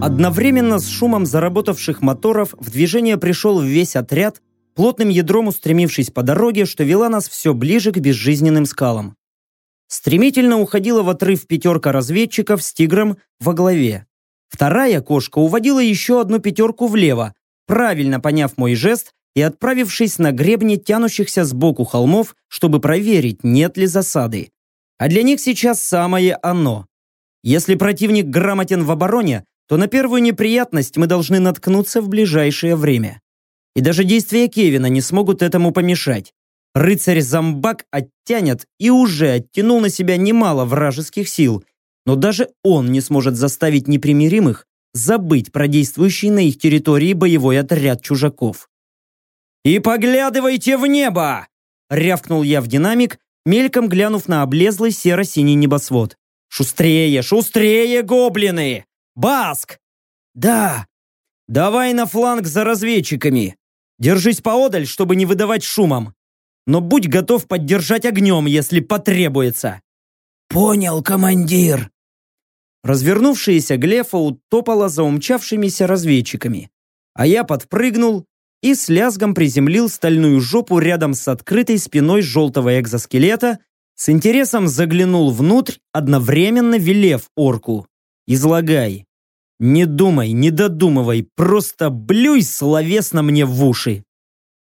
Одновременно с шумом заработавших моторов в движение пришел весь отряд, плотным ядром устремившись по дороге, что вела нас все ближе к безжизненным скалам. Стремительно уходила в отрыв пятерка разведчиков с тигром во главе. Вторая кошка уводила еще одну пятерку влево, правильно поняв мой жест и отправившись на гребни тянущихся сбоку холмов, чтобы проверить, нет ли засады. А для них сейчас самое оно. Если противник грамотен в обороне, то на первую неприятность мы должны наткнуться в ближайшее время. И даже действия Кевина не смогут этому помешать. Рыцарь-зомбак оттянет и уже оттянул на себя немало вражеских сил, но даже он не сможет заставить непримиримых забыть про действующий на их территории боевой отряд чужаков. «И поглядывайте в небо!» — рявкнул я в динамик, мельком глянув на облезлый серо-синий небосвод. «Шустрее, шустрее, гоблины!» Баск!» «Да!» «Давай на фланг за разведчиками. Держись поодаль, чтобы не выдавать шумом. Но будь готов поддержать огнем, если потребуется». «Понял, командир!» Развернувшаяся Глефа утопала за умчавшимися разведчиками, а я подпрыгнул и с лязгом приземлил стальную жопу рядом с открытой спиной желтого экзоскелета, с интересом заглянул внутрь, одновременно велев орку. «Излагай». Не думай, не додумывай, просто блюй словесно мне в уши.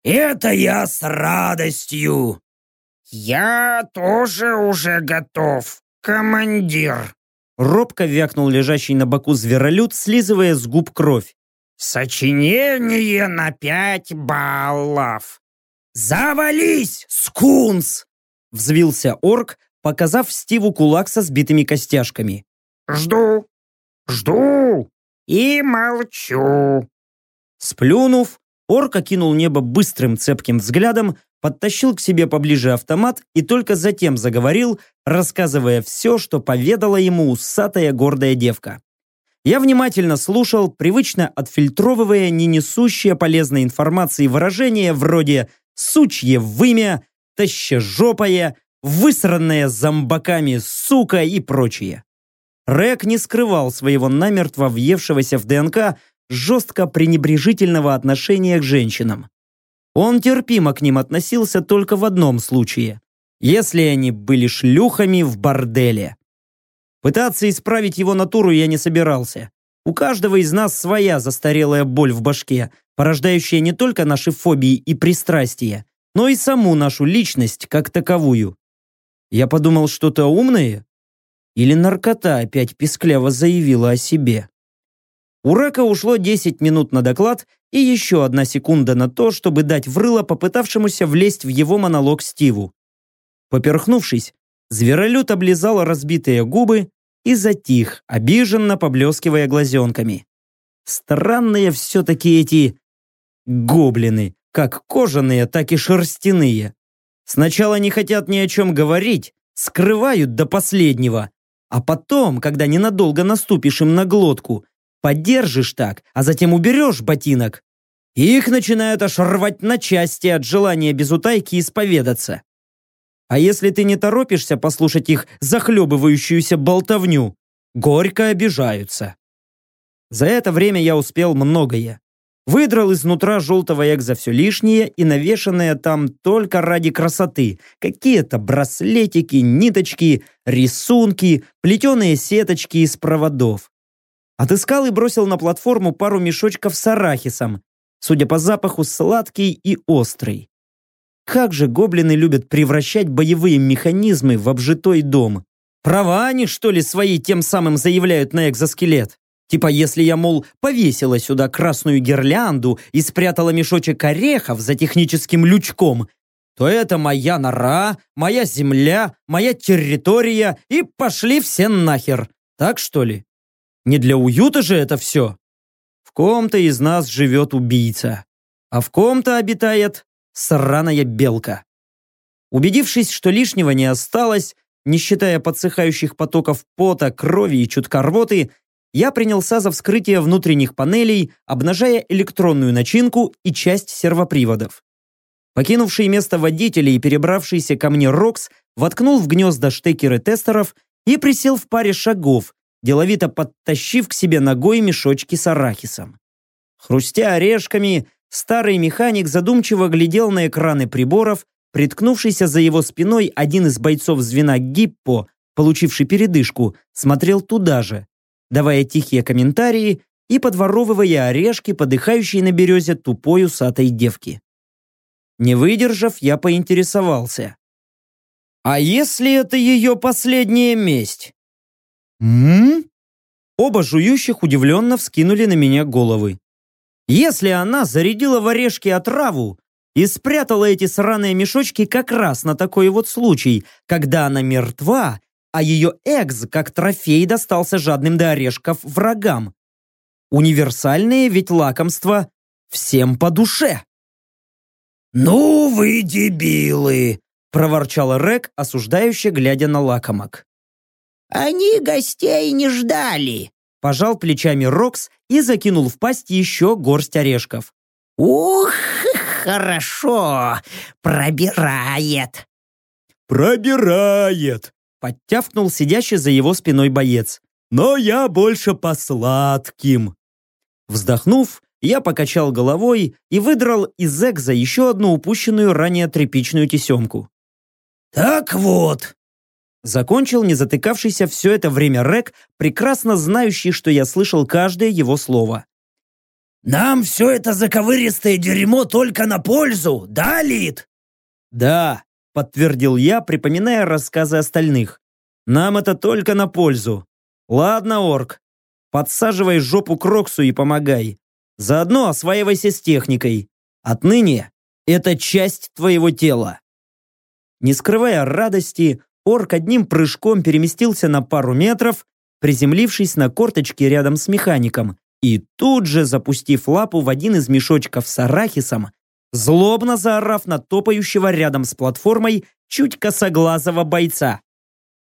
Это я с радостью. Я тоже уже готов, командир. Робко вякнул лежащий на боку зверолюд, слизывая с губ кровь. Сочинение на пять баллов. Завались, скунс! Взвился орк, показав Стиву кулак со сбитыми костяшками. Жду, Жду и молчу. Сплюнув, орк окинул небо быстрым цепким взглядом, подтащил к себе поближе автомат и только затем заговорил, рассказывая все, что поведала ему усатая гордая девка. Я внимательно слушал, привычно отфильтровывая не несущие полезной информации выражения вроде «сучье вымя», «тащежопая», «высранная зомбаками сука» и прочее. Рэк не скрывал своего намертво въевшегося в ДНК жестко пренебрежительного отношения к женщинам. Он терпимо к ним относился только в одном случае, если они были шлюхами в борделе. Пытаться исправить его натуру я не собирался. У каждого из нас своя застарелая боль в башке, порождающая не только наши фобии и пристрастия, но и саму нашу личность как таковую. Я подумал что-то умное или наркота опять пискляво заявила о себе? У Рака ушло 10 минут на доклад и еще одна секунда на то, чтобы дать врыло попытавшемуся влезть в его монолог Стиву. Поперхнувшись, зверолюд облизал разбитые губы и затих, обиженно поблескивая глазенками. Странные все-таки эти гоблины, как кожаные, так и шерстяные. Сначала не хотят ни о чем говорить, скрывают до последнего, а потом, когда ненадолго наступишь им на глотку, подержишь так, а затем уберешь ботинок, их начинают аж рвать на части от желания без утайки исповедаться. А если ты не торопишься послушать их захлебывающуюся болтовню, горько обижаются. За это время я успел многое. Выдрал изнутра желтого экза все лишнее и навешанное там только ради красоты. Какие-то браслетики, ниточки, рисунки, плетеные сеточки из проводов. Отыскал и бросил на платформу пару мешочков с арахисом. Судя по запаху, сладкий и острый. Как же гоблины любят превращать боевые механизмы в обжитой дом. Права они, что ли, свои тем самым заявляют на экзоскелет? Типа, если я, мол, повесила сюда красную гирлянду и спрятала мешочек орехов за техническим лючком, то это моя нора, моя земля, моя территория, и пошли все нахер. Так что ли? Не для уюта же это все? В ком-то из нас живет убийца, а в ком-то обитает сраная белка. Убедившись, что лишнего не осталось, не считая подсыхающих потоков пота, крови и чутка рвоты, я принялся за вскрытие внутренних панелей, обнажая электронную начинку и часть сервоприводов. Покинувший место водителя и перебравшийся ко мне Рокс воткнул в гнезда штекеры тестеров и присел в паре шагов, деловито подтащив к себе ногой мешочки с арахисом. Хрустя орешками, старый механик задумчиво глядел на экраны приборов, приткнувшийся за его спиной один из бойцов звена Гиппо, получивший передышку, смотрел туда же, давая тихие комментарии и подворовывая орешки, подыхающие на березе тупой усатой девки. Не выдержав, я поинтересовался. «А если это ее последняя месть?» «М?», Оба жующих удивленно вскинули на меня головы. «Если она зарядила в орешки отраву и спрятала эти сраные мешочки как раз на такой вот случай, когда она мертва а ее экс как трофей достался жадным до орешков врагам. Универсальные ведь лакомства всем по душе. «Ну вы дебилы!» – проворчал Рек, осуждающе глядя на лакомок. «Они гостей не ждали!» – пожал плечами Рокс и закинул в пасть еще горсть орешков. «Ух, хорошо! Пробирает!» «Пробирает!» Подтявкнул сидящий за его спиной боец. «Но я больше по сладким!» Вздохнув, я покачал головой и выдрал из экза еще одну упущенную ранее тряпичную тесемку. «Так вот!» Закончил не затыкавшийся все это время Рек, прекрасно знающий, что я слышал каждое его слово. «Нам все это заковыристое дерьмо только на пользу, да, Лид?» «Да», подтвердил я, припоминая рассказы остальных. Нам это только на пользу. Ладно, орк, подсаживай жопу к Роксу и помогай. Заодно осваивайся с техникой. Отныне это часть твоего тела. Не скрывая радости, орк одним прыжком переместился на пару метров, приземлившись на корточке рядом с механиком, и тут же, запустив лапу в один из мешочков с арахисом, злобно заорав на топающего рядом с платформой чуть косоглазого бойца.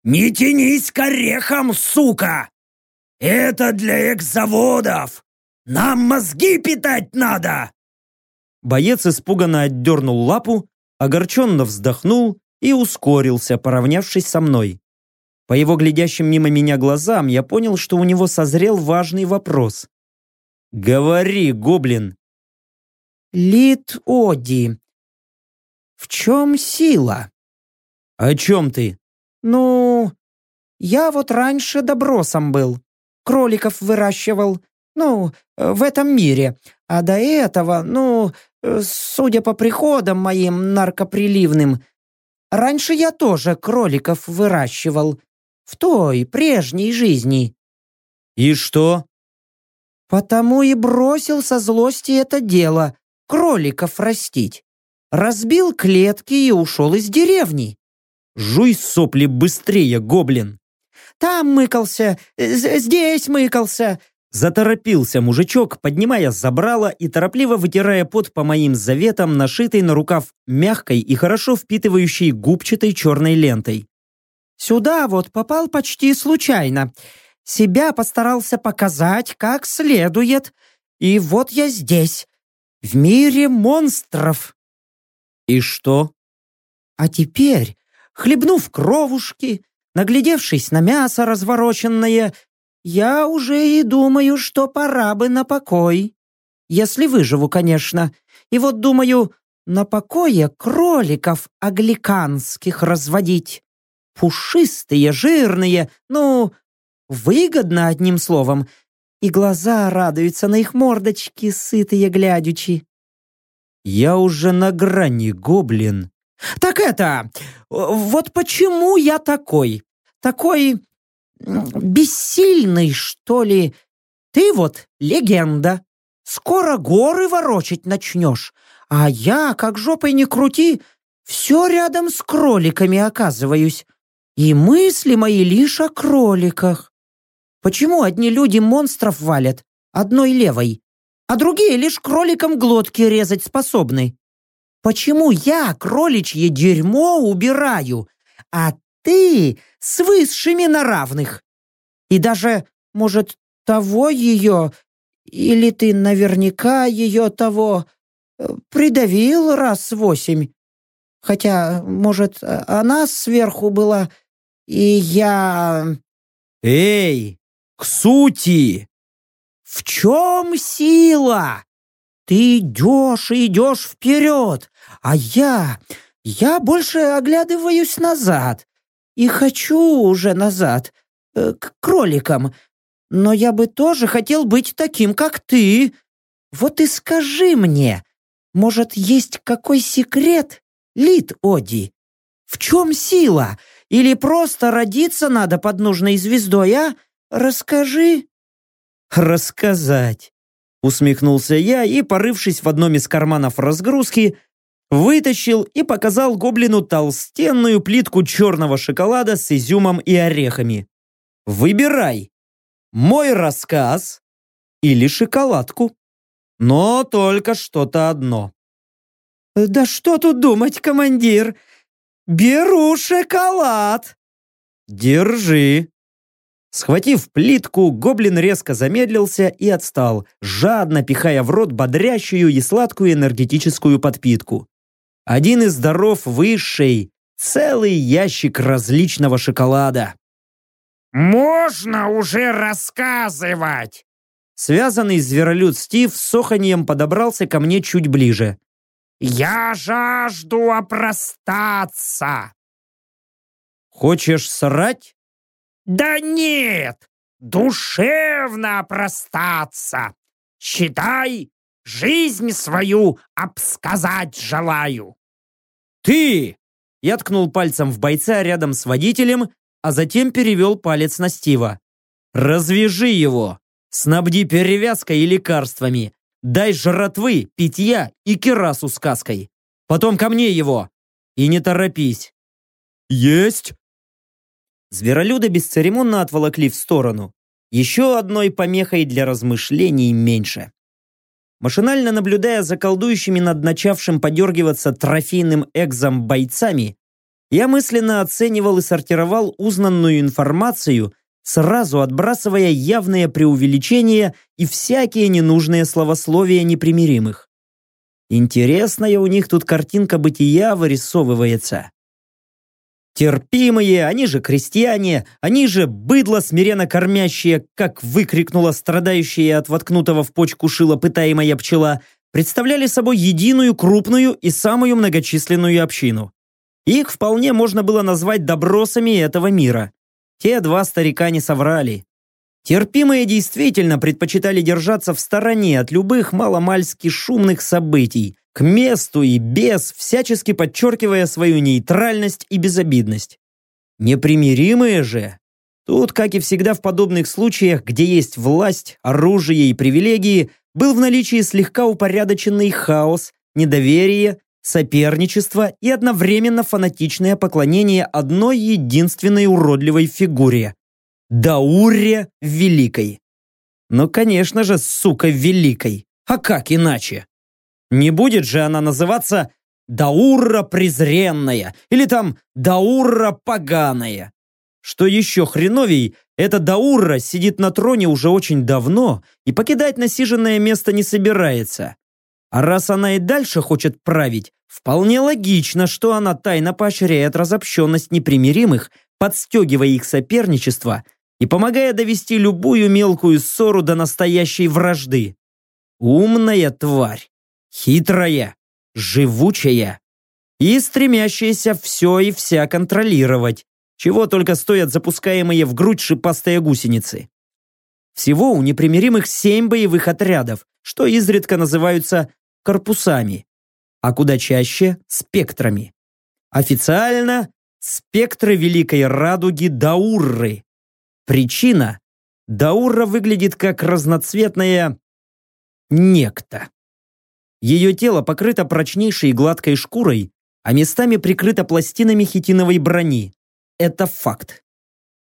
«Не тянись к орехам, сука! Это для экзаводов! Нам мозги питать надо!» Боец испуганно отдернул лапу, огорченно вздохнул и ускорился, поравнявшись со мной. По его глядящим мимо меня глазам я понял, что у него созрел важный вопрос. «Говори, гоблин, Лид Оди. В чем сила? О чем ты? Ну, я вот раньше добросом был. Кроликов выращивал. Ну, в этом мире. А до этого, ну, судя по приходам моим наркоприливным, раньше я тоже кроликов выращивал. В той, прежней жизни. И что? Потому и бросил со злости это дело кроликов растить. Разбил клетки и ушел из деревни. Жуй сопли быстрее, гоблин. Там мыкался, здесь мыкался. Заторопился мужичок, поднимая забрало и торопливо вытирая пот по моим заветам, нашитой на рукав мягкой и хорошо впитывающей губчатой черной лентой. Сюда вот попал почти случайно. Себя постарался показать как следует. И вот я здесь, в мире монстров. И что? А теперь, хлебнув кровушки, наглядевшись на мясо развороченное, я уже и думаю, что пора бы на покой. Если выживу, конечно. И вот думаю, на покое кроликов агликанских разводить. Пушистые, жирные, ну, выгодно одним словом, и глаза радуются на их мордочки, сытые глядячи. Я уже на грани, гоблин. Так это, вот почему я такой? Такой бессильный, что ли? Ты вот легенда. Скоро горы ворочать начнешь, а я, как жопой не крути, все рядом с кроликами оказываюсь. И мысли мои лишь о кроликах. Почему одни люди монстров валят одной левой, а другие лишь кроликам глотки резать способны? Почему я кроличье дерьмо убираю, а ты с высшими на равных? И даже, может, того ее, или ты наверняка ее того э, придавил раз восемь. Хотя, может, она сверху была, и я...» «Эй, к сути!» «В чем сила? Ты идешь и идешь вперед, а я... Я больше оглядываюсь назад. И хочу уже назад, э, к кроликам. Но я бы тоже хотел быть таким, как ты. Вот и скажи мне, может, есть какой секрет, Лид Оди? В чем сила? Или просто родиться надо под нужной звездой, а? Расскажи». «Рассказать», — усмехнулся я и, порывшись в одном из карманов разгрузки, вытащил и показал гоблину толстенную плитку черного шоколада с изюмом и орехами. «Выбирай, мой рассказ или шоколадку, но только что-то одно». «Да что тут думать, командир? Беру шоколад!» «Держи!» Схватив плитку, гоблин резко замедлился и отстал, жадно пихая в рот бодрящую и сладкую энергетическую подпитку. Один из даров высшей, целый ящик различного шоколада. «Можно уже рассказывать!» Связанный зверолюд Стив с соханьем подобрался ко мне чуть ближе. «Я жажду опростаться!» «Хочешь срать?» «Да нет! Душевно опростаться! Считай, жизнь свою обсказать желаю!» «Ты!» Я ткнул пальцем в бойца рядом с водителем, а затем перевел палец на Стива. «Развяжи его! Снабди перевязкой и лекарствами! Дай жратвы, питья и керасу с каской! Потом ко мне его! И не торопись!» «Есть!» Зверолюда бесцеремонно отволокли в сторону. Еще одной помехой для размышлений меньше. Машинально наблюдая за колдующими над начавшим подергиваться трофейным экзом бойцами, я мысленно оценивал и сортировал узнанную информацию, сразу отбрасывая явные преувеличения и всякие ненужные словословия непримиримых. Интересная у них тут картинка бытия вырисовывается. Терпимые, они же крестьяне, они же быдло смиренно кормящие, как выкрикнула страдающая от воткнутого в почку шила пытаемая пчела, представляли собой единую, крупную и самую многочисленную общину. Их вполне можно было назвать добросами этого мира. Те два старика не соврали. Терпимые действительно предпочитали держаться в стороне от любых маломальски шумных событий, к месту и без, всячески подчеркивая свою нейтральность и безобидность. Непримиримые же. Тут, как и всегда в подобных случаях, где есть власть, оружие и привилегии, был в наличии слегка упорядоченный хаос, недоверие, соперничество и одновременно фанатичное поклонение одной единственной уродливой фигуре – Дауре Великой. Ну, конечно же, сука, Великой. А как иначе? Не будет же она называться Даура презренная или там Даура поганая. Что еще хреновей, эта Даура сидит на троне уже очень давно и покидать насиженное место не собирается. А раз она и дальше хочет править, вполне логично, что она тайно поощряет разобщенность непримиримых, подстегивая их соперничество и помогая довести любую мелкую ссору до настоящей вражды. Умная тварь хитрая, живучая и стремящаяся все и вся контролировать, чего только стоят запускаемые в грудь шипастые гусеницы. Всего у непримиримых семь боевых отрядов, что изредка называются корпусами, а куда чаще – спектрами. Официально – спектры Великой Радуги Даурры. Причина – Даура выглядит как разноцветная некто. Ее тело покрыто прочнейшей гладкой шкурой, а местами прикрыто пластинами хитиновой брони. Это факт.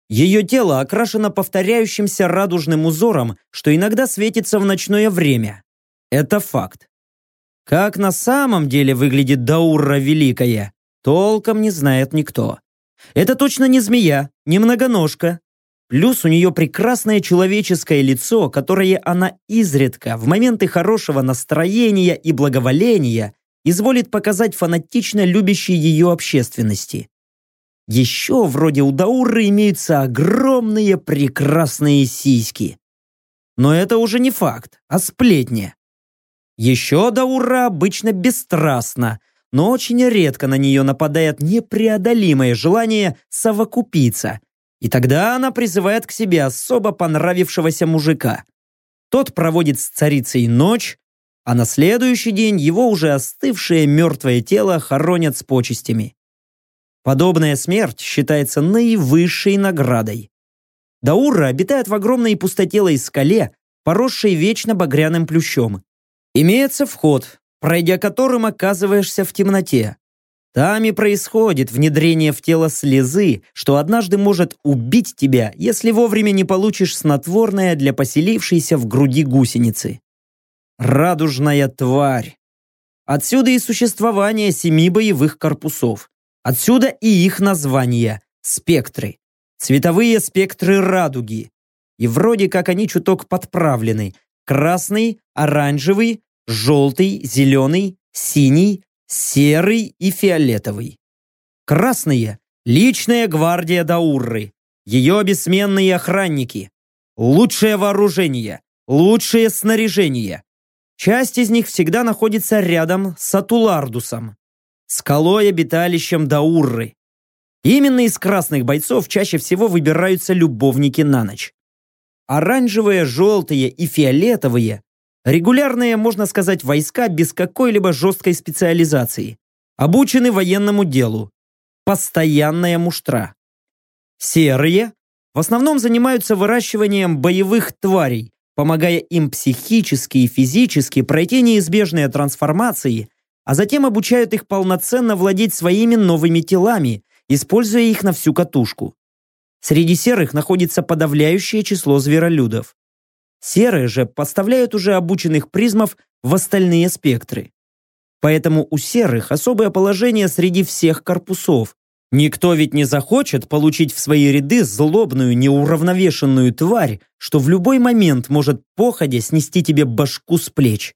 Ее тело окрашено повторяющимся радужным узором, что иногда светится в ночное время. Это факт. Как на самом деле выглядит Даура Великая, толком не знает никто. Это точно не змея, не многоножка. Плюс у нее прекрасное человеческое лицо, которое она изредка, в моменты хорошего настроения и благоволения, изволит показать фанатично любящей ее общественности. Еще вроде у Дауры имеются огромные прекрасные сиськи. Но это уже не факт, а сплетня. Еще Даура обычно бесстрастна, но очень редко на нее нападает непреодолимое желание совокупиться – и тогда она призывает к себе особо понравившегося мужика. Тот проводит с царицей ночь, а на следующий день его уже остывшее мертвое тело хоронят с почестями. Подобная смерть считается наивысшей наградой. Даура обитает в огромной пустотелой скале, поросшей вечно багряным плющом. Имеется вход, пройдя которым оказываешься в темноте. Там и происходит внедрение в тело слезы, что однажды может убить тебя, если вовремя не получишь снотворное для поселившейся в груди гусеницы. Радужная тварь. Отсюда и существование семи боевых корпусов. Отсюда и их название – спектры. Цветовые спектры радуги. И вроде как они чуток подправлены. Красный, оранжевый, желтый, зеленый, синий, серый и фиолетовый. Красные – личная гвардия Даурры, ее бессменные охранники, лучшее вооружение, лучшее снаряжение. Часть из них всегда находится рядом с Атулардусом, скалой обиталищем Даурры. Именно из красных бойцов чаще всего выбираются любовники на ночь. Оранжевые, желтые и фиолетовые Регулярные, можно сказать, войска без какой-либо жесткой специализации. Обучены военному делу. Постоянная муштра. Серые в основном занимаются выращиванием боевых тварей, помогая им психически и физически пройти неизбежные трансформации, а затем обучают их полноценно владеть своими новыми телами, используя их на всю катушку. Среди серых находится подавляющее число зверолюдов. Серые же поставляют уже обученных призмов в остальные спектры. Поэтому у серых особое положение среди всех корпусов. Никто ведь не захочет получить в свои ряды злобную, неуравновешенную тварь, что в любой момент может походя снести тебе башку с плеч.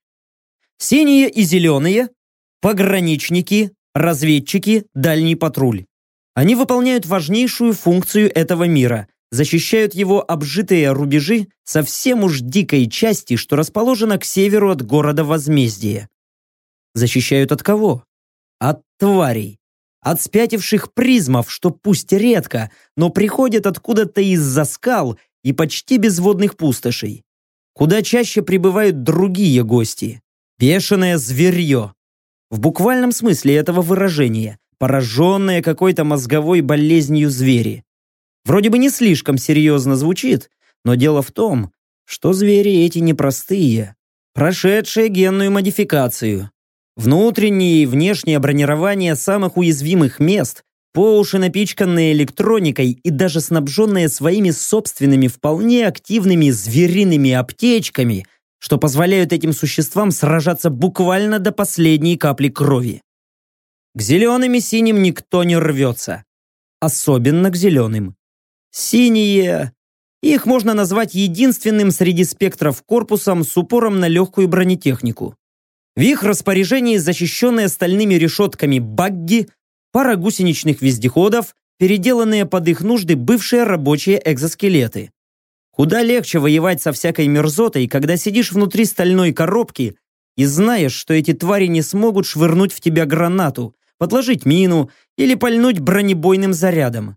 Синие и зеленые – пограничники, разведчики, дальний патруль. Они выполняют важнейшую функцию этого мира защищают его обжитые рубежи совсем уж дикой части, что расположена к северу от города Возмездия. Защищают от кого? От тварей. От спятивших призмов, что пусть редко, но приходят откуда-то из-за скал и почти безводных пустошей. Куда чаще прибывают другие гости. Бешеное зверье. В буквальном смысле этого выражения, пораженные какой-то мозговой болезнью звери. Вроде бы не слишком серьезно звучит, но дело в том, что звери эти непростые, прошедшие генную модификацию. Внутреннее и внешнее бронирование самых уязвимых мест, по уши напичканные электроникой и даже снабженные своими собственными вполне активными звериными аптечками, что позволяют этим существам сражаться буквально до последней капли крови. К зеленым и синим никто не рвется. Особенно к зеленым. Синие. Их можно назвать единственным среди спектров корпусом с упором на легкую бронетехнику. В их распоряжении защищенные стальными решетками багги, пара гусеничных вездеходов, переделанные под их нужды бывшие рабочие экзоскелеты. Куда легче воевать со всякой мерзотой, когда сидишь внутри стальной коробки и знаешь, что эти твари не смогут швырнуть в тебя гранату, подложить мину или пальнуть бронебойным зарядом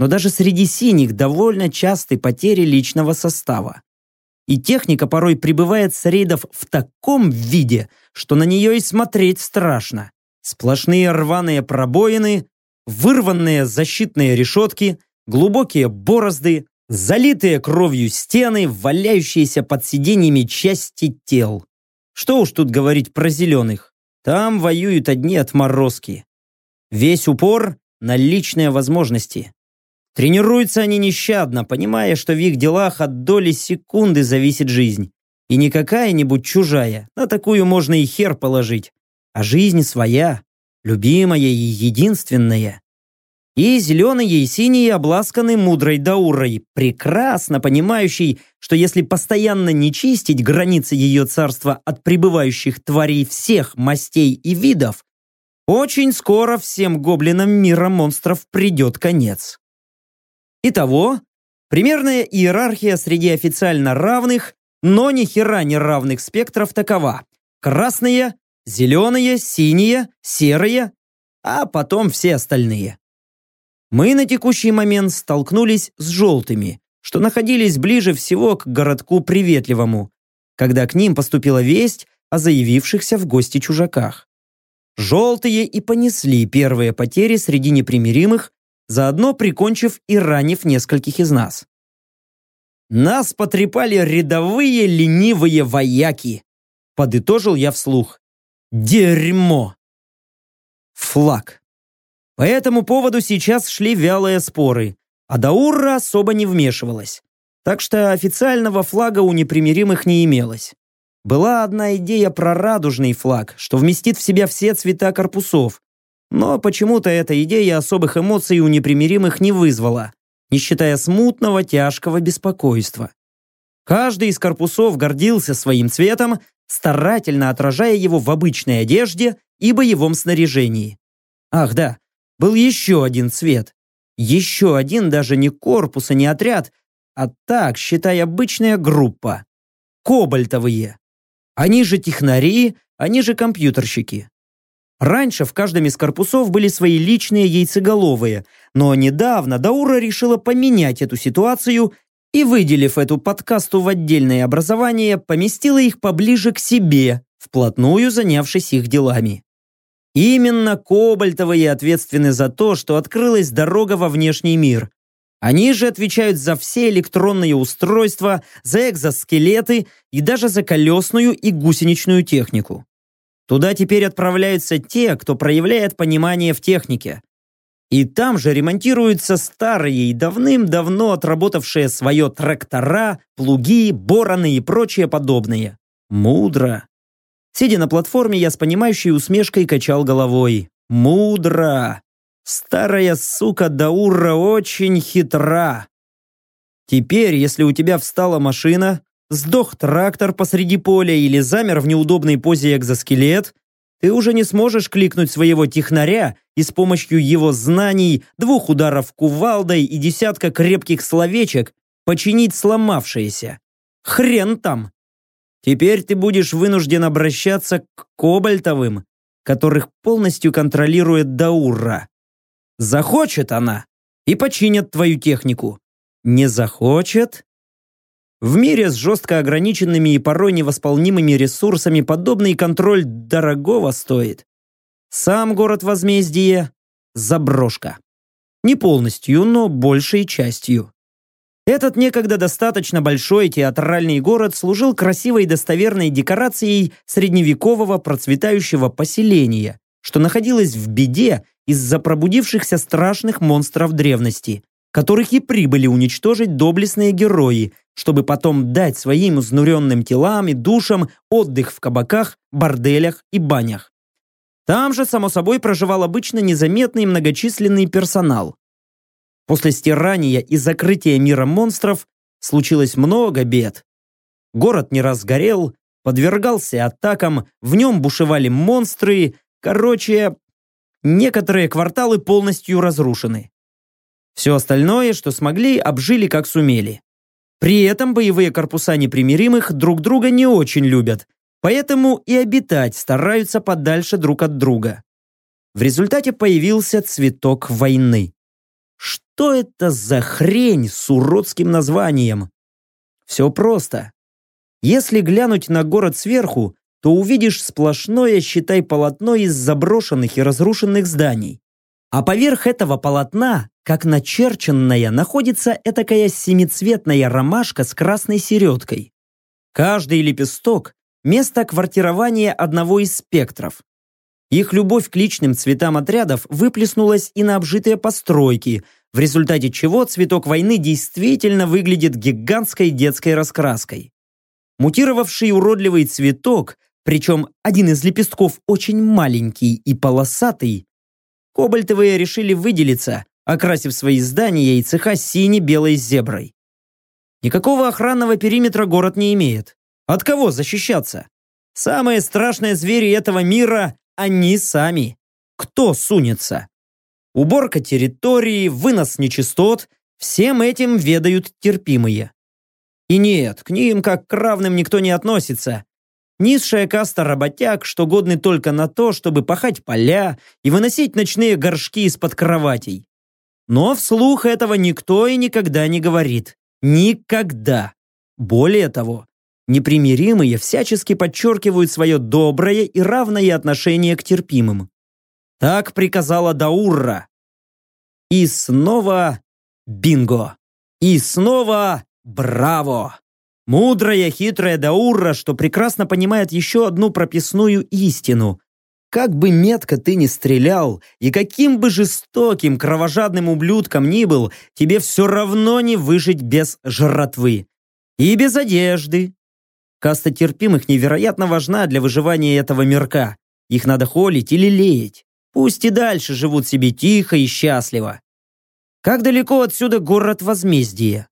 но даже среди синих довольно часты потери личного состава. И техника порой прибывает с рейдов в таком виде, что на нее и смотреть страшно. Сплошные рваные пробоины, вырванные защитные решетки, глубокие борозды, залитые кровью стены, валяющиеся под сиденьями части тел. Что уж тут говорить про зеленых. Там воюют одни отморозки. Весь упор на личные возможности. Тренируются они нещадно, понимая, что в их делах от доли секунды зависит жизнь. И не какая-нибудь чужая, на такую можно и хер положить. А жизнь своя, любимая и единственная. и зеленые и синие обласканы мудрой Даурой, прекрасно понимающей, что если постоянно не чистить границы ее царства от пребывающих тварей всех мастей и видов, очень скоро всем гоблинам мира монстров придет конец. Итого, примерная иерархия среди официально равных, но ни хера не равных спектров такова. Красные, зеленые, синие, серые, а потом все остальные. Мы на текущий момент столкнулись с желтыми, что находились ближе всего к городку Приветливому, когда к ним поступила весть о заявившихся в гости чужаках. Желтые и понесли первые потери среди непримиримых, заодно прикончив и ранив нескольких из нас. Нас потрепали рядовые ленивые вояки, подытожил я вслух. Дерьмо! Флаг. По этому поводу сейчас шли вялые споры, а Даура особо не вмешивалась. Так что официального флага у непримиримых не имелось. Была одна идея про радужный флаг, что вместит в себя все цвета корпусов. Но почему-то эта идея особых эмоций у непримиримых не вызвала, не считая смутного, тяжкого беспокойства. Каждый из корпусов гордился своим цветом, старательно отражая его в обычной одежде и боевом снаряжении. Ах да, был еще один цвет. Еще один даже не корпус и не отряд, а так, считай, обычная группа. Кобальтовые. Они же технари, они же компьютерщики. Раньше в каждом из корпусов были свои личные яйцеголовые, но недавно Даура решила поменять эту ситуацию и, выделив эту подкасту в отдельное образование, поместила их поближе к себе, вплотную занявшись их делами. Именно Кобальтовые ответственны за то, что открылась дорога во внешний мир. Они же отвечают за все электронные устройства, за экзоскелеты и даже за колесную и гусеничную технику. Туда теперь отправляются те, кто проявляет понимание в технике. И там же ремонтируются старые и давным-давно отработавшие свое трактора, плуги, бороны и прочее подобное. Мудро. Сидя на платформе, я с понимающей усмешкой качал головой. Мудро. Старая сука Даура очень хитра. Теперь, если у тебя встала машина, сдох трактор посреди поля или замер в неудобной позе экзоскелет, ты уже не сможешь кликнуть своего технаря и с помощью его знаний, двух ударов кувалдой и десятка крепких словечек починить сломавшееся. Хрен там! Теперь ты будешь вынужден обращаться к кобальтовым, которых полностью контролирует Даура. Захочет она и починят твою технику. Не захочет? В мире с жестко ограниченными и порой невосполнимыми ресурсами подобный контроль дорогого стоит. Сам город возмездия – заброшка. Не полностью, но большей частью. Этот некогда достаточно большой театральный город служил красивой достоверной декорацией средневекового процветающего поселения, что находилось в беде из-за пробудившихся страшных монстров древности, которых и прибыли уничтожить доблестные герои, чтобы потом дать своим изнуренным телам и душам отдых в кабаках, борделях и банях. Там же, само собой, проживал обычно незаметный многочисленный персонал. После стирания и закрытия мира монстров случилось много бед. Город не раз горел, подвергался атакам, в нем бушевали монстры. Короче, некоторые кварталы полностью разрушены. Все остальное, что смогли, обжили как сумели. При этом боевые корпуса непримиримых друг друга не очень любят, поэтому и обитать стараются подальше друг от друга. В результате появился цветок войны. Что это за хрень с уродским названием? Все просто. Если глянуть на город сверху, то увидишь сплошное, считай, полотно из заброшенных и разрушенных зданий. А поверх этого полотна, как начерченная, находится этакая семицветная ромашка с красной середкой. Каждый лепесток – место квартирования одного из спектров. Их любовь к личным цветам отрядов выплеснулась и на обжитые постройки, в результате чего цветок войны действительно выглядит гигантской детской раскраской. Мутировавший уродливый цветок, причем один из лепестков очень маленький и полосатый, кобальтовые решили выделиться, окрасив свои здания и цеха сине-белой зеброй. Никакого охранного периметра город не имеет. От кого защищаться? Самые страшные звери этого мира – они сами. Кто сунется? Уборка территории, вынос нечистот – всем этим ведают терпимые. И нет, к ним как к равным никто не относится. Низшая каста работяг, что годны только на то, чтобы пахать поля и выносить ночные горшки из-под кроватей. Но вслух этого никто и никогда не говорит. Никогда. Более того, непримиримые всячески подчеркивают свое доброе и равное отношение к терпимым. Так приказала Даурра. И снова бинго. И снова браво. Мудрая, хитрая Даура, что прекрасно понимает еще одну прописную истину. Как бы метко ты ни стрелял, и каким бы жестоким, кровожадным ублюдком ни был, тебе все равно не выжить без жратвы. И без одежды. Каста терпимых невероятно важна для выживания этого мирка. Их надо холить или леять. Пусть и дальше живут себе тихо и счастливо. Как далеко отсюда город возмездия?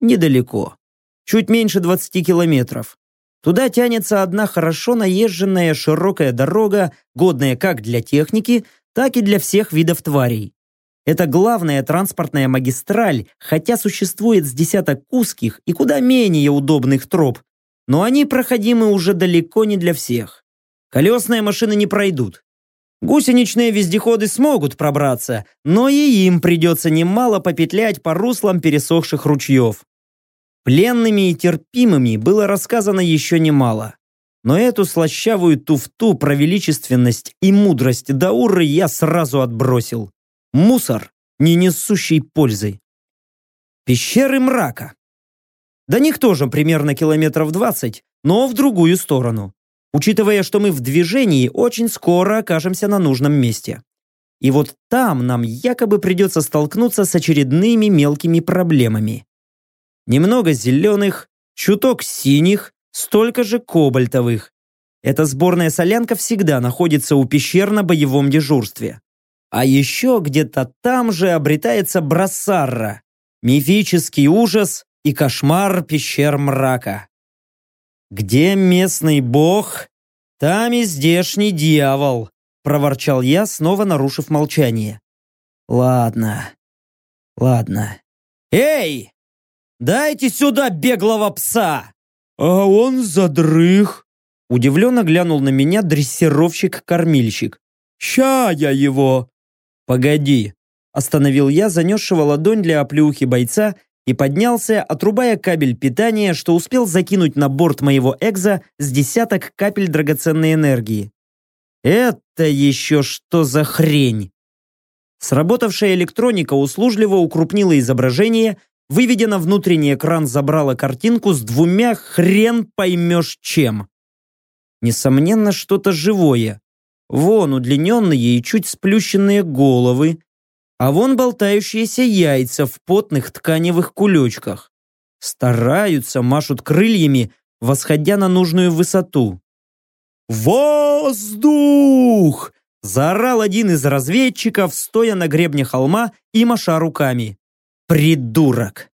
Недалеко чуть меньше 20 километров. Туда тянется одна хорошо наезженная широкая дорога, годная как для техники, так и для всех видов тварей. Это главная транспортная магистраль, хотя существует с десяток узких и куда менее удобных троп, но они проходимы уже далеко не для всех. Колесные машины не пройдут. Гусеничные вездеходы смогут пробраться, но и им придется немало попетлять по руслам пересохших ручьев. Пленными и терпимыми было рассказано еще немало. Но эту слащавую туфту про величественность и мудрость Дауры я сразу отбросил. Мусор, не несущий пользы. Пещеры мрака. До них тоже примерно километров 20, но в другую сторону. Учитывая, что мы в движении, очень скоро окажемся на нужном месте. И вот там нам якобы придется столкнуться с очередными мелкими проблемами немного зеленых, чуток синих, столько же кобальтовых. Эта сборная солянка всегда находится у пещер на боевом дежурстве. А еще где-то там же обретается Брасарра, мифический ужас и кошмар пещер мрака. «Где местный бог, там и здешний дьявол», проворчал я, снова нарушив молчание. «Ладно, ладно. Эй, Дайте сюда беглого пса!» «А он задрых!» Удивленно глянул на меня дрессировщик-кормильщик. «Ща я его!» «Погоди!» Остановил я занесшего ладонь для оплеухи бойца и поднялся, отрубая кабель питания, что успел закинуть на борт моего экза с десяток капель драгоценной энергии. «Это еще что за хрень?» Сработавшая электроника услужливо укрупнила изображение выведя на внутренний экран забрала картинку с двумя хрен поймешь чем. Несомненно, что-то живое. Вон удлиненные и чуть сплющенные головы, а вон болтающиеся яйца в потных тканевых кулечках. Стараются, машут крыльями, восходя на нужную высоту. «Воздух!» – заорал один из разведчиков, стоя на гребне холма и маша руками. Придурок!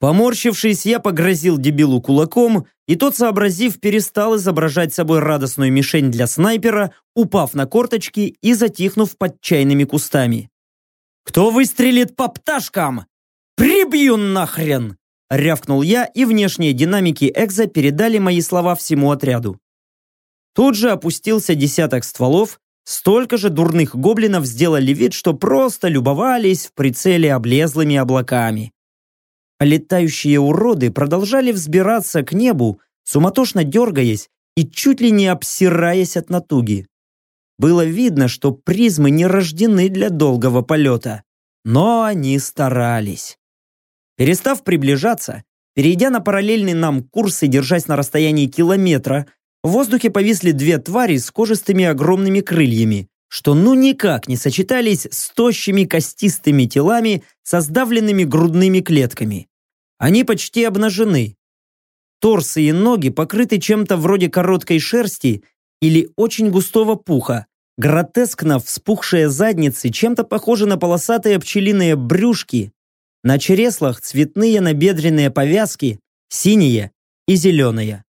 Поморщившись, я погрозил дебилу кулаком, и тот, сообразив, перестал изображать собой радостную мишень для снайпера, упав на корточки и затихнув под чайными кустами. «Кто выстрелит по пташкам? Прибью нахрен!» Рявкнул я, и внешние динамики Экза передали мои слова всему отряду. Тут же опустился десяток стволов, Столько же дурных гоблинов сделали вид, что просто любовались в прицеле облезлыми облаками. А летающие уроды продолжали взбираться к небу, суматошно дергаясь и чуть ли не обсираясь от натуги. Было видно, что призмы не рождены для долгого полета, но они старались. Перестав приближаться, перейдя на параллельный нам курс и держась на расстоянии километра, в воздухе повисли две твари с кожистыми огромными крыльями, что ну никак не сочетались с тощими костистыми телами со сдавленными грудными клетками. Они почти обнажены. Торсы и ноги покрыты чем-то вроде короткой шерсти или очень густого пуха, Гротескно вспухшие задницы чем-то похожи на полосатые пчелиные брюшки, на череслах цветные набедренные повязки, синие и зеленые.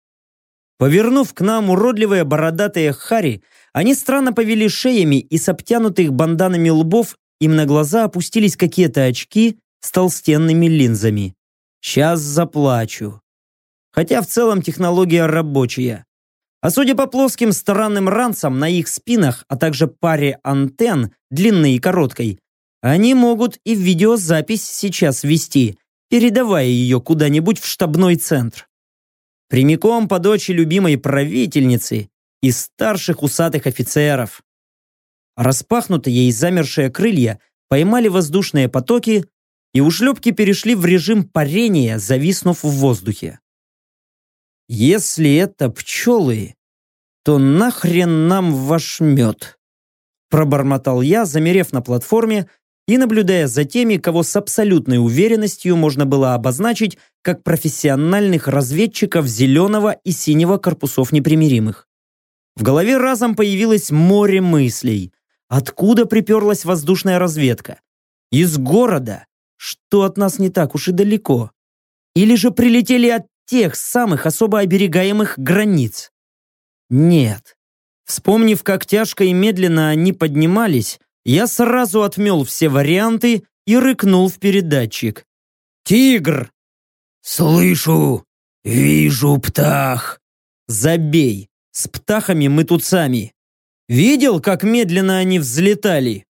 Повернув к нам уродливые бородатые хари, они странно повели шеями и с обтянутых банданами лбов им на глаза опустились какие-то очки с толстенными линзами. Сейчас заплачу. Хотя в целом технология рабочая. А судя по плоским странным ранцам на их спинах, а также паре антенн, длинной и короткой, они могут и видеозапись сейчас вести, передавая ее куда-нибудь в штабной центр. Прямиком по дочи любимой правительницы и старших усатых офицеров. Распахнутые и замершие крылья поймали воздушные потоки, и ушлепки перешли в режим парения, зависнув в воздухе. Если это пчелы, то нахрен нам ваш мед? Пробормотал я, замерев на платформе и наблюдая за теми, кого с абсолютной уверенностью можно было обозначить как профессиональных разведчиков зеленого и синего корпусов непримиримых. В голове разом появилось море мыслей. Откуда приперлась воздушная разведка? Из города, что от нас не так уж и далеко. Или же прилетели от тех самых особо оберегаемых границ. Нет. Вспомнив, как тяжко и медленно они поднимались, я сразу отмел все варианты и рыкнул в передатчик. «Тигр!» «Слышу! Вижу птах!» «Забей! С птахами мы тут сами! Видел, как медленно они взлетали?»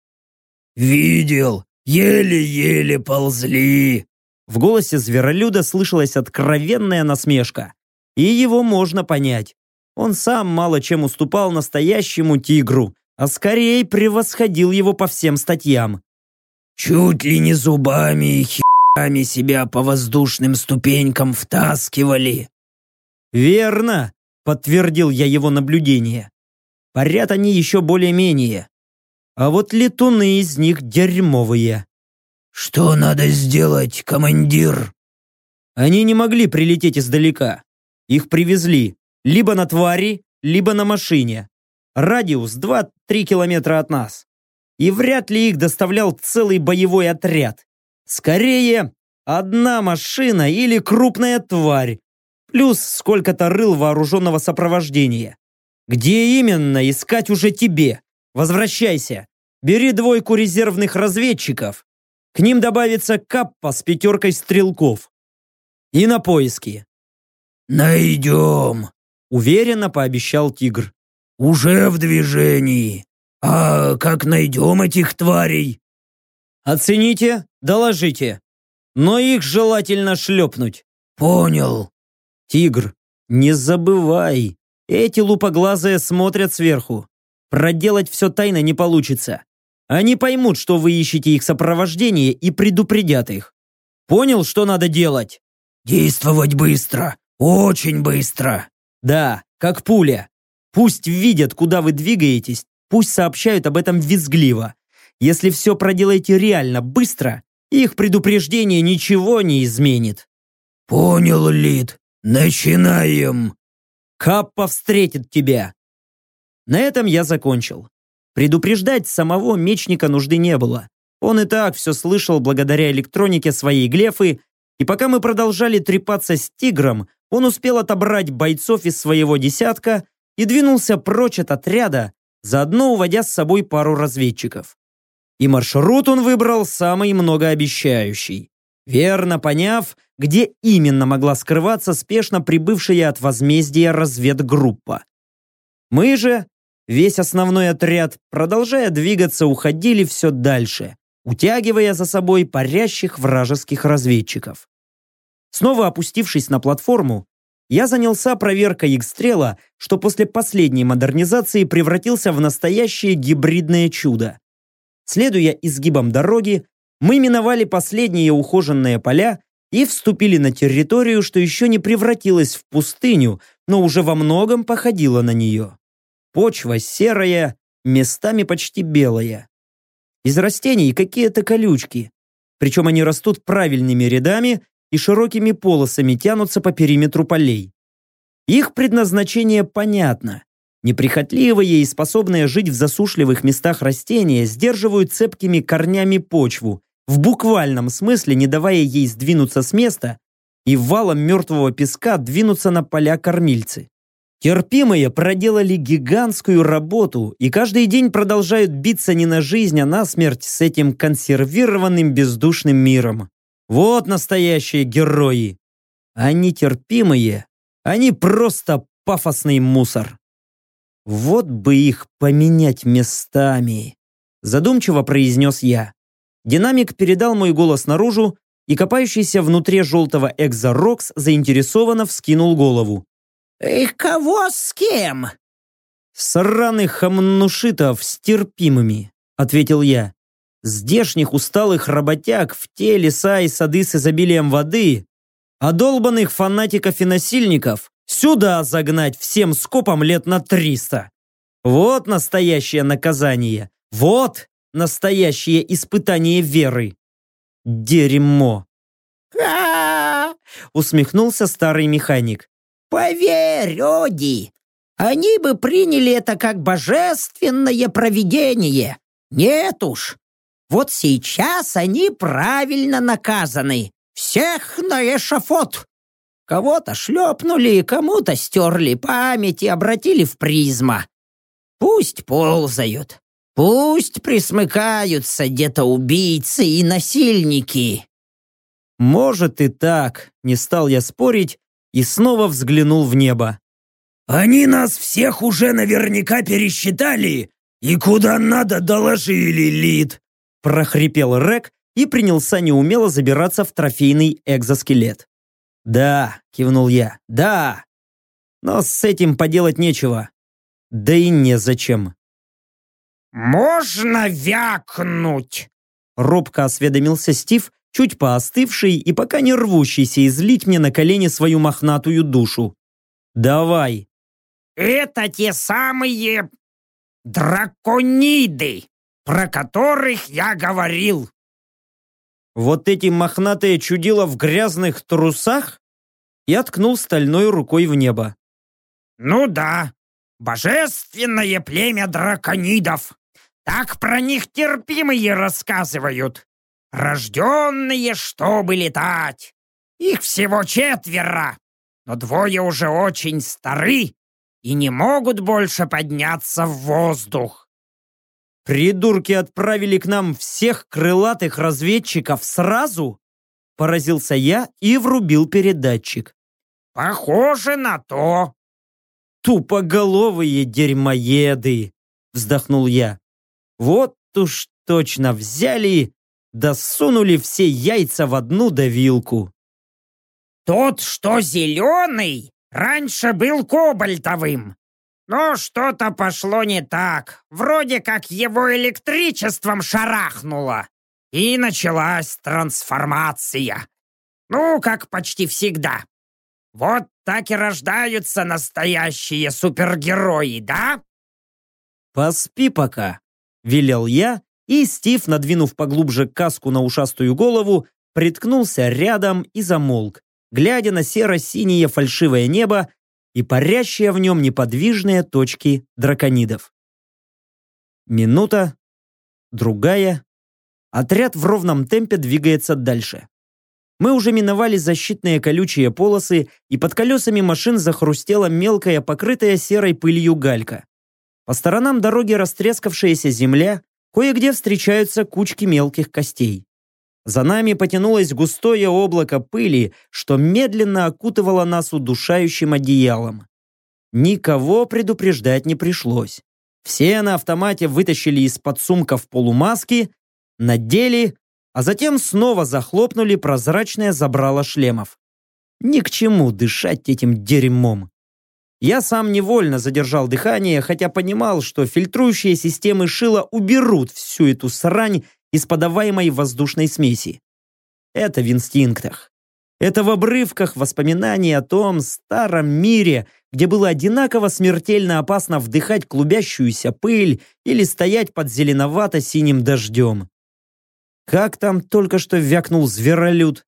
«Видел! Еле-еле ползли!» В голосе зверолюда слышалась откровенная насмешка. И его можно понять. Он сам мало чем уступал настоящему тигру, а скорее превосходил его по всем статьям. «Чуть ли не зубами и херами себя по воздушным ступенькам втаскивали». «Верно», — подтвердил я его наблюдение. «Парят они еще более-менее. А вот летуны из них дерьмовые». «Что надо сделать, командир?» Они не могли прилететь издалека. Их привезли либо на твари, либо на машине. Радиус 2-3 километра от нас. И вряд ли их доставлял целый боевой отряд. Скорее, одна машина или крупная тварь, плюс сколько-то рыл вооруженного сопровождения. Где именно, искать уже тебе. Возвращайся. Бери двойку резервных разведчиков к ним добавится каппа с пятеркой стрелков. И на поиски. «Найдем», — уверенно пообещал тигр. «Уже в движении. А как найдем этих тварей?» «Оцените, доложите. Но их желательно шлепнуть». «Понял». «Тигр, не забывай, эти лупоглазые смотрят сверху. Проделать все тайно не получится. Они поймут, что вы ищете их сопровождение и предупредят их. Понял, что надо делать? Действовать быстро. Очень быстро. Да, как пуля. Пусть видят, куда вы двигаетесь, пусть сообщают об этом визгливо. Если все проделаете реально быстро, их предупреждение ничего не изменит. Понял, Лид. Начинаем. Каппа встретит тебя. На этом я закончил. Предупреждать самого мечника нужды не было. Он и так все слышал благодаря электронике своей глефы, и пока мы продолжали трепаться с тигром, он успел отобрать бойцов из своего десятка и двинулся прочь от отряда, заодно уводя с собой пару разведчиков. И маршрут он выбрал самый многообещающий, верно поняв, где именно могла скрываться спешно прибывшая от возмездия разведгруппа. Мы же Весь основной отряд, продолжая двигаться, уходили все дальше, утягивая за собой парящих вражеских разведчиков. Снова опустившись на платформу, я занялся проверкой X-стрела, что после последней модернизации превратился в настоящее гибридное чудо. Следуя изгибам дороги, мы миновали последние ухоженные поля и вступили на территорию, что еще не превратилась в пустыню, но уже во многом походила на нее. Почва серая, местами почти белая. Из растений какие-то колючки. Причем они растут правильными рядами и широкими полосами тянутся по периметру полей. Их предназначение понятно. Неприхотливые и способные жить в засушливых местах растения сдерживают цепкими корнями почву, в буквальном смысле не давая ей сдвинуться с места и валом мертвого песка двинуться на поля кормильцы. Терпимые проделали гигантскую работу и каждый день продолжают биться не на жизнь, а на смерть с этим консервированным бездушным миром. Вот настоящие герои. Они терпимые, они просто пафосный мусор. Вот бы их поменять местами, задумчиво произнес я. Динамик передал мой голос наружу, и копающийся внутри желтого экзорокс заинтересованно вскинул голову. «И кого с кем?» «Сраных хамнушитов с терпимыми», — ответил я. «Здешних усталых работяг в те леса и сады с изобилием воды, а долбанных фанатиков и насильников сюда загнать всем скопом лет на триста. Вот настоящее наказание, вот настоящее испытание веры. Дерьмо!» «Ха!» — усмехнулся старый механик. «Поверь, Оди, они бы приняли это как божественное провидение. Нет уж, вот сейчас они правильно наказаны. Всех на эшафот. Кого-то шлепнули, кому-то стерли память и обратили в призма. Пусть ползают, пусть присмыкаются где-то убийцы и насильники. Может и так, не стал я спорить и снова взглянул в небо. «Они нас всех уже наверняка пересчитали и куда надо доложили, Лид!» Прохрипел Рек и принялся неумело забираться в трофейный экзоскелет. «Да», — кивнул я, — «да». Но с этим поделать нечего. Да и незачем. «Можно вякнуть?» Робко осведомился Стив, чуть поостывший и пока не рвущийся излить мне на колени свою мохнатую душу. «Давай!» «Это те самые дракониды, про которых я говорил!» «Вот эти мохнатые чудила в грязных трусах?» Я ткнул стальной рукой в небо. «Ну да, божественное племя драконидов. Так про них терпимые рассказывают рожденные, чтобы летать. Их всего четверо, но двое уже очень стары и не могут больше подняться в воздух. «Придурки отправили к нам всех крылатых разведчиков сразу?» Поразился я и врубил передатчик. «Похоже на то». «Тупоголовые дерьмоеды!» Вздохнул я. «Вот уж точно взяли да сунули все яйца в одну давилку. Тот, что зеленый, раньше был кобальтовым. Но что-то пошло не так. Вроде как его электричеством шарахнуло. И началась трансформация. Ну, как почти всегда. Вот так и рождаются настоящие супергерои, да? «Поспи пока», — велел я и Стив, надвинув поглубже каску на ушастую голову, приткнулся рядом и замолк, глядя на серо-синее фальшивое небо и парящие в нем неподвижные точки драконидов. Минута, другая. Отряд в ровном темпе двигается дальше. Мы уже миновали защитные колючие полосы, и под колесами машин захрустела мелкая, покрытая серой пылью галька. По сторонам дороги растрескавшаяся земля, Кое-где встречаются кучки мелких костей. За нами потянулось густое облако пыли, что медленно окутывало нас удушающим одеялом. Никого предупреждать не пришлось. Все на автомате вытащили из-под сумков полумаски, надели, а затем снова захлопнули прозрачное забрало шлемов. Ни к чему дышать этим дерьмом. Я сам невольно задержал дыхание, хотя понимал, что фильтрующие системы шила уберут всю эту срань из подаваемой воздушной смеси. Это в инстинктах. Это в обрывках воспоминаний о том старом мире, где было одинаково смертельно опасно вдыхать клубящуюся пыль или стоять под зеленовато-синим дождем. Как там только что вякнул зверолюд?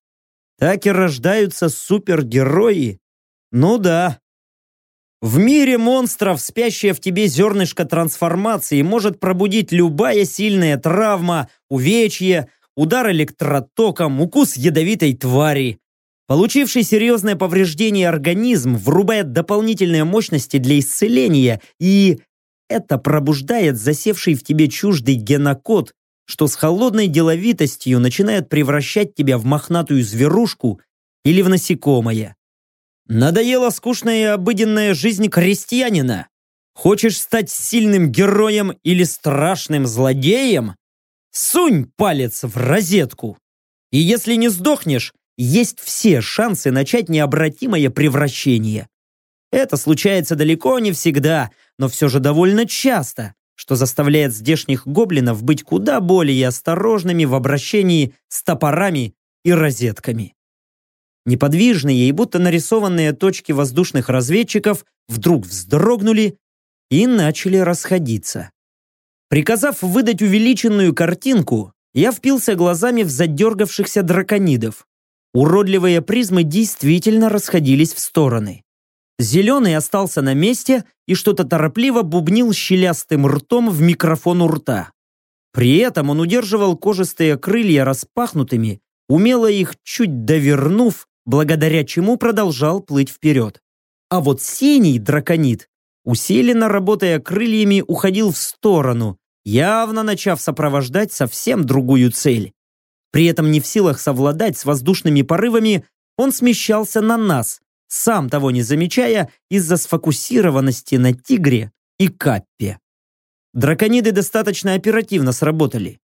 Так и рождаются супергерои? Ну да, В мире монстров спящее в тебе зернышко трансформации может пробудить любая сильная травма, увечье, удар электротоком, укус ядовитой твари. Получивший серьезное повреждение организм врубает дополнительные мощности для исцеления, и это пробуждает засевший в тебе чуждый генокод, что с холодной деловитостью начинает превращать тебя в мохнатую зверушку или в насекомое. Надоела скучная и обыденная жизнь крестьянина? Хочешь стать сильным героем или страшным злодеем? Сунь палец в розетку. И если не сдохнешь, есть все шансы начать необратимое превращение. Это случается далеко не всегда, но все же довольно часто, что заставляет здешних гоблинов быть куда более осторожными в обращении с топорами и розетками. Неподвижные и будто нарисованные точки воздушных разведчиков вдруг вздрогнули и начали расходиться. Приказав выдать увеличенную картинку, я впился глазами в задергавшихся драконидов. Уродливые призмы действительно расходились в стороны. Зеленый остался на месте и что-то торопливо бубнил щелястым ртом в микрофон у рта. При этом он удерживал кожистые крылья распахнутыми, умело их чуть довернув благодаря чему продолжал плыть вперед. А вот синий драконит, усиленно работая крыльями, уходил в сторону, явно начав сопровождать совсем другую цель. При этом не в силах совладать с воздушными порывами, он смещался на нас, сам того не замечая из-за сфокусированности на тигре и каппе. Дракониды достаточно оперативно сработали.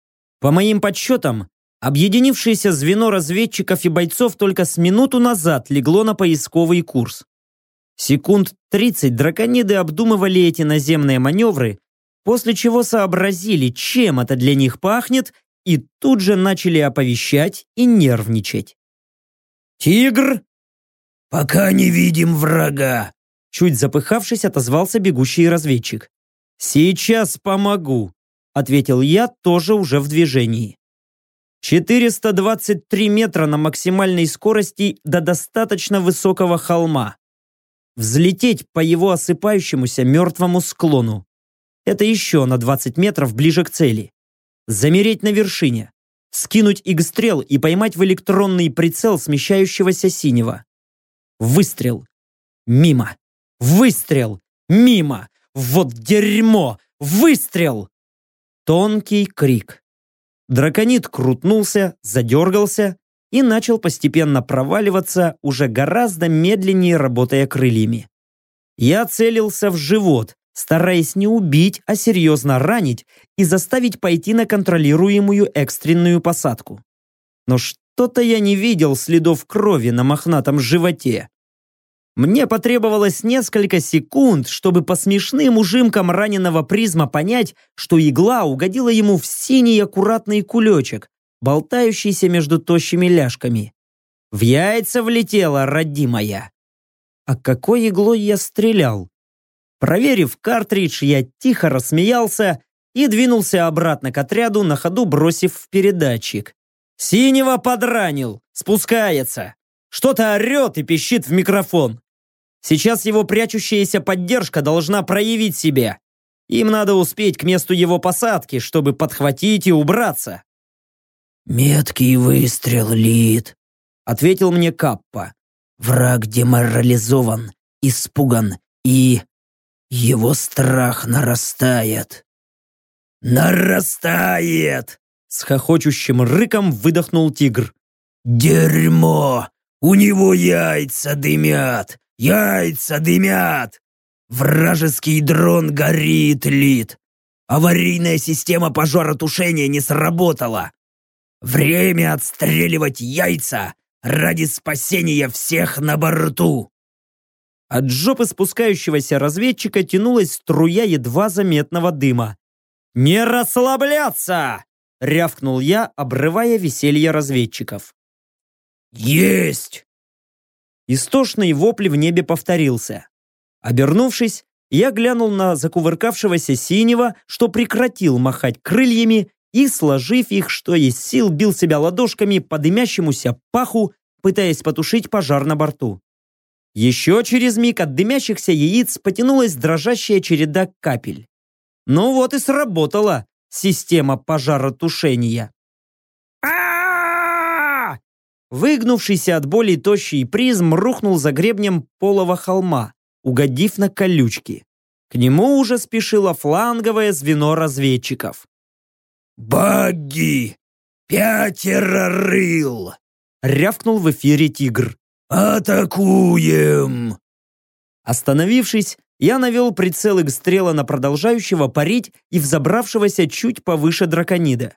По моим подсчетам, Объединившееся звено разведчиков и бойцов только с минуту назад легло на поисковый курс. Секунд 30 дракониды обдумывали эти наземные маневры, после чего сообразили, чем это для них пахнет, и тут же начали оповещать и нервничать. «Тигр!» «Пока не видим врага!» Чуть запыхавшись, отозвался бегущий разведчик. «Сейчас помогу», — ответил я, тоже уже в движении. 423 метра на максимальной скорости до достаточно высокого холма. Взлететь по его осыпающемуся мертвому склону. Это еще на 20 метров ближе к цели. Замереть на вершине. Скинуть игстрел и поймать в электронный прицел смещающегося синего. Выстрел. Мимо. Выстрел. Мимо. Вот дерьмо. Выстрел. Тонкий крик. Драконит крутнулся, задергался и начал постепенно проваливаться, уже гораздо медленнее работая крыльями. Я целился в живот, стараясь не убить, а серьезно ранить и заставить пойти на контролируемую экстренную посадку. Но что-то я не видел следов крови на мохнатом животе. Мне потребовалось несколько секунд, чтобы по смешным ужимкам раненого призма понять, что игла угодила ему в синий аккуратный кулечек, болтающийся между тощими ляжками. В яйца влетела, родимая. А какой иглой я стрелял? Проверив картридж, я тихо рассмеялся и двинулся обратно к отряду, на ходу бросив в передатчик. «Синего подранил! Спускается!» Что-то орет и пищит в микрофон. Сейчас его прячущаяся поддержка должна проявить себя. Им надо успеть к месту его посадки, чтобы подхватить и убраться. «Меткий выстрел, Лид», — ответил мне Каппа. «Враг деморализован, испуган и... его страх нарастает». «Нарастает!» — с хохочущим рыком выдохнул тигр. «Дерьмо! У него яйца дымят! Яйца дымят! Вражеский дрон горит, Лид! Аварийная система пожаротушения не сработала! Время отстреливать яйца ради спасения всех на борту!» От жопы спускающегося разведчика тянулась струя едва заметного дыма. «Не расслабляться!» — рявкнул я, обрывая веселье разведчиков. «Есть!» Истошный вопль в небе повторился. Обернувшись, я глянул на закувыркавшегося синего, что прекратил махать крыльями и, сложив их, что есть сил, бил себя ладошками по дымящемуся паху, пытаясь потушить пожар на борту. Еще через миг от дымящихся яиц потянулась дрожащая череда капель. Ну вот и сработала система пожаротушения. а Выгнувшийся от боли тощий призм рухнул за гребнем полого холма, угодив на колючки. К нему уже спешило фланговое звено разведчиков. «Багги! Пятеро рыл!» — рявкнул в эфире тигр. «Атакуем!» Остановившись, я навел прицел стрела на продолжающего парить и взобравшегося чуть повыше драконида.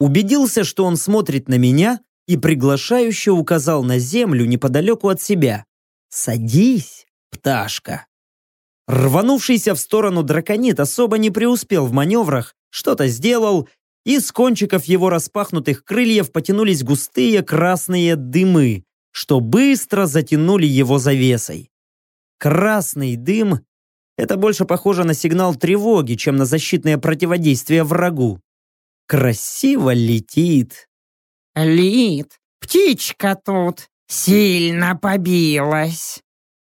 Убедился, что он смотрит на меня и приглашающе указал на землю неподалеку от себя. «Садись, пташка!» Рванувшийся в сторону драконит особо не преуспел в маневрах, что-то сделал, и с кончиков его распахнутых крыльев потянулись густые красные дымы, что быстро затянули его завесой. Красный дым — это больше похоже на сигнал тревоги, чем на защитное противодействие врагу. Красиво летит. Лид, птичка тут сильно побилась.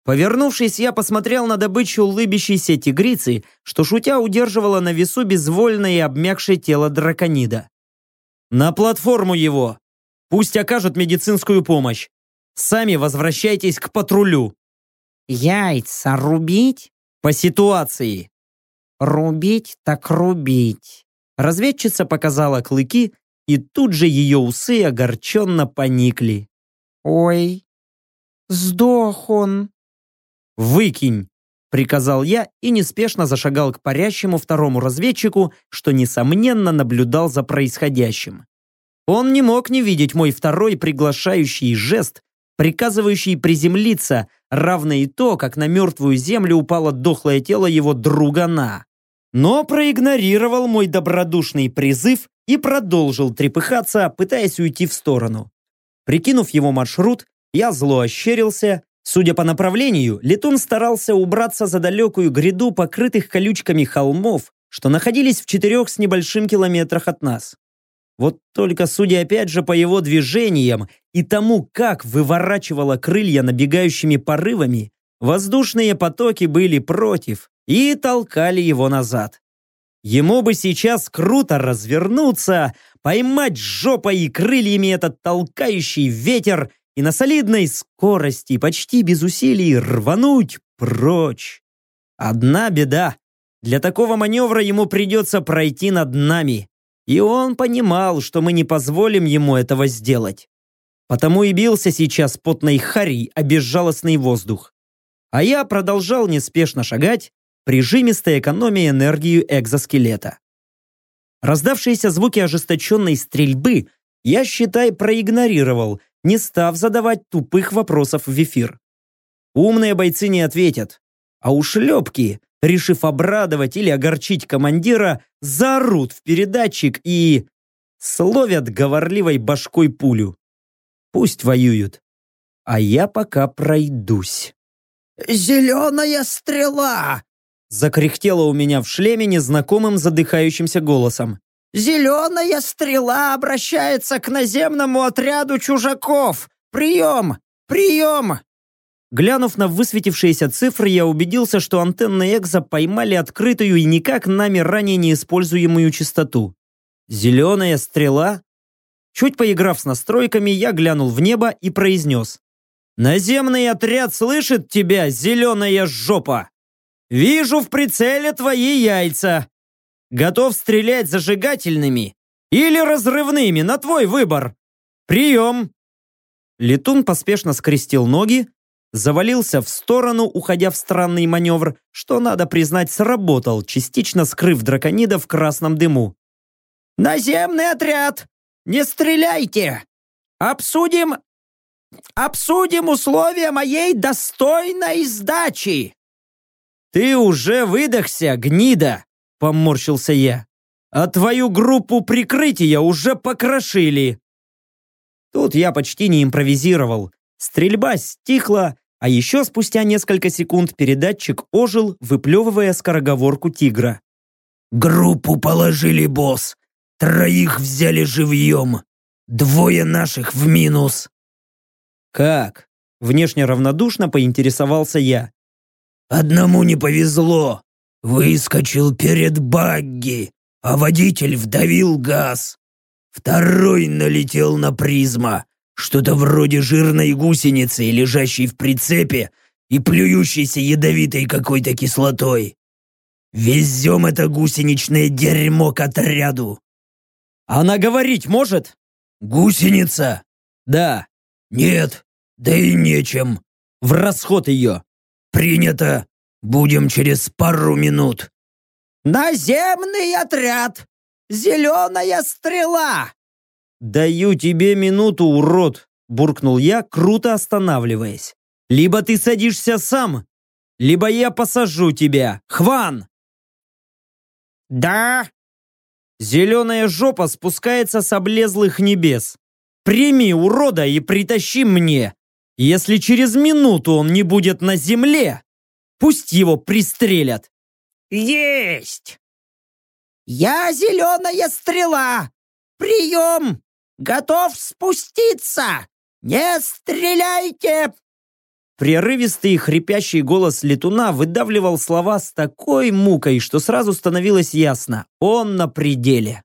Повернувшись, я посмотрел на добычу улыбящейся тигрицы, что шутя удерживала на весу безвольное и обмякшее тело драконида. «На платформу его! Пусть окажут медицинскую помощь! Сами возвращайтесь к патрулю!» «Яйца рубить?» «По ситуации!» «Рубить так рубить!» Разведчица показала клыки, и тут же ее усы огорченно поникли. «Ой, сдох он!» «Выкинь!» — приказал я и неспешно зашагал к парящему второму разведчику, что, несомненно, наблюдал за происходящим. Он не мог не видеть мой второй приглашающий жест, приказывающий приземлиться, равно и то, как на мертвую землю упало дохлое тело его друга На. Но проигнорировал мой добродушный призыв и продолжил трепыхаться, пытаясь уйти в сторону. Прикинув его маршрут, я зло ощерился Судя по направлению, летун старался убраться за далекую гряду покрытых колючками холмов, что находились в четырех с небольшим километрах от нас. Вот только, судя опять же по его движениям и тому, как выворачивало крылья набегающими порывами, воздушные потоки были против и толкали его назад. Ему бы сейчас круто развернуться, поймать жопой и крыльями этот толкающий ветер и на солидной скорости, почти без усилий, рвануть прочь. Одна беда. Для такого маневра ему придется пройти над нами. И он понимал, что мы не позволим ему этого сделать. Потому и бился сейчас потной харей о безжалостный воздух. А я продолжал неспешно шагать, прижимисто экономия энергию экзоскелета. Раздавшиеся звуки ожесточенной стрельбы я, считай, проигнорировал, не став задавать тупых вопросов в эфир. Умные бойцы не ответят, а ушлепки, решив обрадовать или огорчить командира, заорут в передатчик и... словят говорливой башкой пулю. Пусть воюют, а я пока пройдусь. «Зеленая стрела!» Закряхтело у меня в шлеме незнакомым задыхающимся голосом. «Зеленая стрела обращается к наземному отряду чужаков! Прием! Прием!» Глянув на высветившиеся цифры, я убедился, что антенны Экза поймали открытую и никак нами ранее неиспользуемую частоту. «Зеленая стрела?» Чуть поиграв с настройками, я глянул в небо и произнес. «Наземный отряд слышит тебя, зеленая жопа! Вижу в прицеле твои яйца! Готов стрелять зажигательными или разрывными, на твой выбор. Прием!» Летун поспешно скрестил ноги, завалился в сторону, уходя в странный маневр, что, надо признать, сработал, частично скрыв драконида в красном дыму. «Наземный отряд! Не стреляйте! Обсудим... обсудим условия моей достойной сдачи!» «Ты уже выдохся, гнида!» Поморщился я. А твою группу прикрытия уже покрошили. Тут я почти не импровизировал. Стрельба стихла, а еще спустя несколько секунд передатчик ожил, выплевывая скороговорку тигра. «Группу положили, босс. Троих взяли живьем. Двое наших в минус». «Как? Внешне равнодушно поинтересовался я. «Одному не повезло. Выскочил перед багги, а водитель вдавил газ. Второй налетел на призма, что-то вроде жирной гусеницы, лежащей в прицепе и плюющейся ядовитой какой-то кислотой. Везем это гусеничное дерьмо к отряду. Она говорить может? Гусеница? Да. Нет, да и нечем. В расход ее. Принято. Будем через пару минут. Наземный отряд! Зеленая стрела! Даю тебе минуту, урод, буркнул я, круто останавливаясь. Либо ты садишься сам, либо я посажу тебя. Хван! Да? Зеленая жопа спускается с облезлых небес. Прими урода и притащи мне. Если через минуту он не будет на земле, пусть его пристрелят. Есть! Я зеленая стрела! Прием! Готов спуститься! Не стреляйте! Прерывистый и хрипящий голос летуна выдавливал слова с такой мукой, что сразу становилось ясно – он на пределе.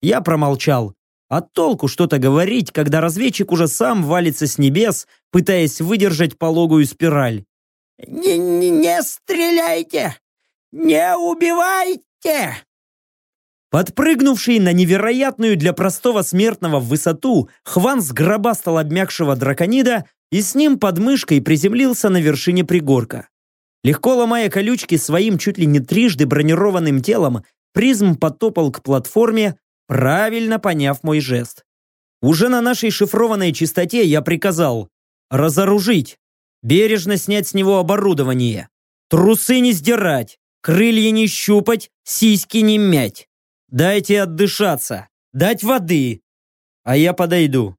Я промолчал. А толку что-то говорить, когда разведчик уже сам валится с небес, пытаясь выдержать пологую спираль. «Не, не, не стреляйте! Не убивайте!» Подпрыгнувший на невероятную для простого смертного высоту, Хван сгробастал обмякшего драконида и с ним под мышкой приземлился на вершине пригорка. Легко ломая колючки своим чуть ли не трижды бронированным телом, призм потопал к платформе, правильно поняв мой жест. Уже на нашей шифрованной чистоте я приказал разоружить, бережно снять с него оборудование, трусы не сдирать, крылья не щупать, сиськи не мять. Дайте отдышаться, дать воды, а я подойду.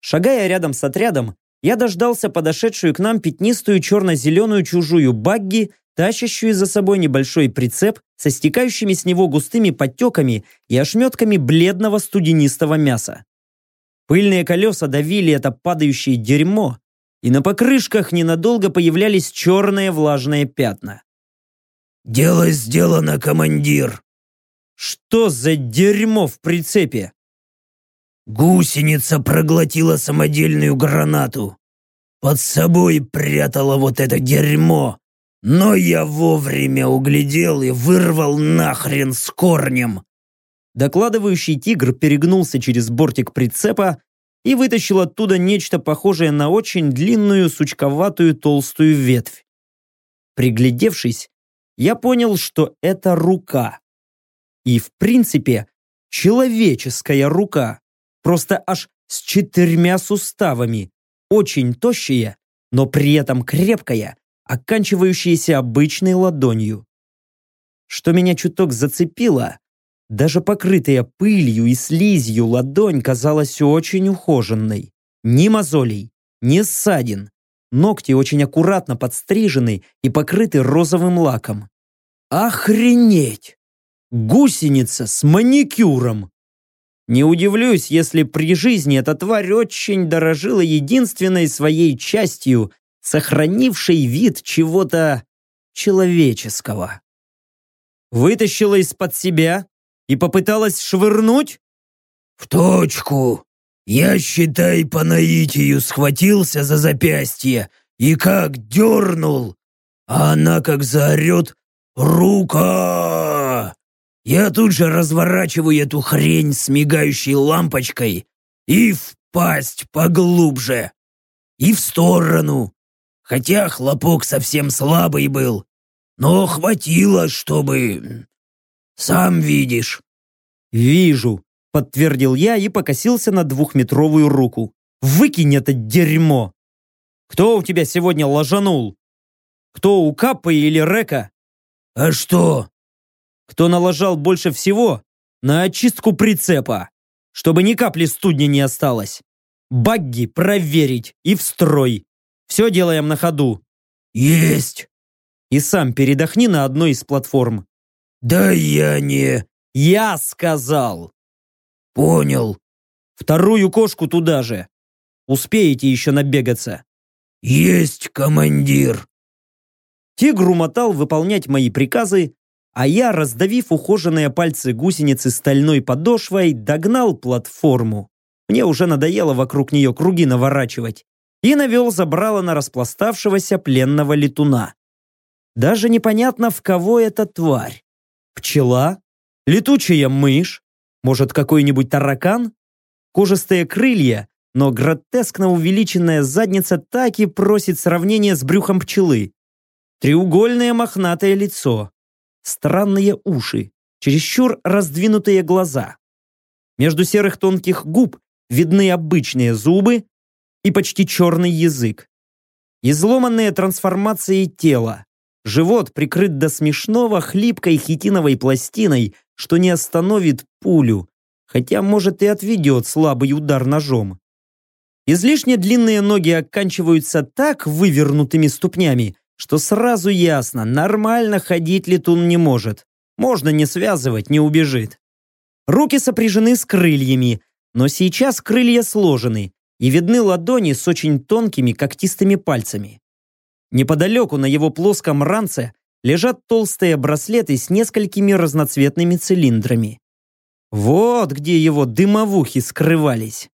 Шагая рядом с отрядом, я дождался подошедшую к нам пятнистую черно-зеленую чужую багги, тащащую за собой небольшой прицеп со стекающими с него густыми подтеками и ошметками бледного студенистого мяса. Пыльные колеса давили это падающее дерьмо, и на покрышках ненадолго появлялись черные влажные пятна. «Дело сделано, командир!» Что за дерьмо в прицепе? Гусеница проглотила самодельную гранату. Под собой прятала вот это дерьмо. Но я вовремя углядел и вырвал нахрен с корнем. Докладывающий тигр перегнулся через бортик прицепа и вытащил оттуда нечто похожее на очень длинную сучковатую толстую ветвь. Приглядевшись, я понял, что это рука. И, в принципе, человеческая рука, просто аж с четырьмя суставами, очень тощая, но при этом крепкая, оканчивающаяся обычной ладонью. Что меня чуток зацепило, даже покрытая пылью и слизью ладонь казалась очень ухоженной. Ни мозолей, ни ссадин. Ногти очень аккуратно подстрижены и покрыты розовым лаком. Охренеть! Гусеница с маникюром. Не удивлюсь, если при жизни эта тварь очень дорожила единственной своей частью, сохранившей вид чего-то человеческого. Вытащила из-под себя и попыталась швырнуть? В точку. Я, считай, по наитию схватился за запястье и как дернул, а она как заорет «Рука!» Я тут же разворачиваю эту хрень с мигающей лампочкой и впасть поглубже. И в сторону. Хотя хлопок совсем слабый был, но хватило, чтобы... Сам видишь. «Вижу», — подтвердил я и покосился на двухметровую руку. «Выкинь это дерьмо! Кто у тебя сегодня ложанул? Кто у Каппы или Река?» «А что, кто налажал больше всего на очистку прицепа, чтобы ни капли студни не осталось. Багги проверить и в строй. Все делаем на ходу. Есть. И сам передохни на одной из платформ. Да я не... Я сказал. Понял. Вторую кошку туда же. Успеете еще набегаться». «Есть, командир!» Тигр умотал выполнять мои приказы, а я, раздавив ухоженные пальцы гусеницы стальной подошвой, догнал платформу. Мне уже надоело вокруг нее круги наворачивать. И навел забрало на распластавшегося пленного летуна. Даже непонятно, в кого эта тварь. Пчела? Летучая мышь? Может, какой-нибудь таракан? Кожистые крылья, но гротескно увеличенная задница так и просит сравнения с брюхом пчелы. Треугольное мохнатое лицо, странные уши, чересчур раздвинутые глаза. Между серых тонких губ видны обычные зубы и почти черный язык. Изломанные трансформации тела. Живот прикрыт до смешного хлипкой хитиновой пластиной, что не остановит пулю, хотя, может, и отведет слабый удар ножом. Излишне длинные ноги оканчиваются так вывернутыми ступнями, что сразу ясно, нормально ходить летун не может. Можно не связывать, не убежит. Руки сопряжены с крыльями, но сейчас крылья сложены, и видны ладони с очень тонкими когтистыми пальцами. Неподалеку на его плоском ранце лежат толстые браслеты с несколькими разноцветными цилиндрами. Вот где его дымовухи скрывались.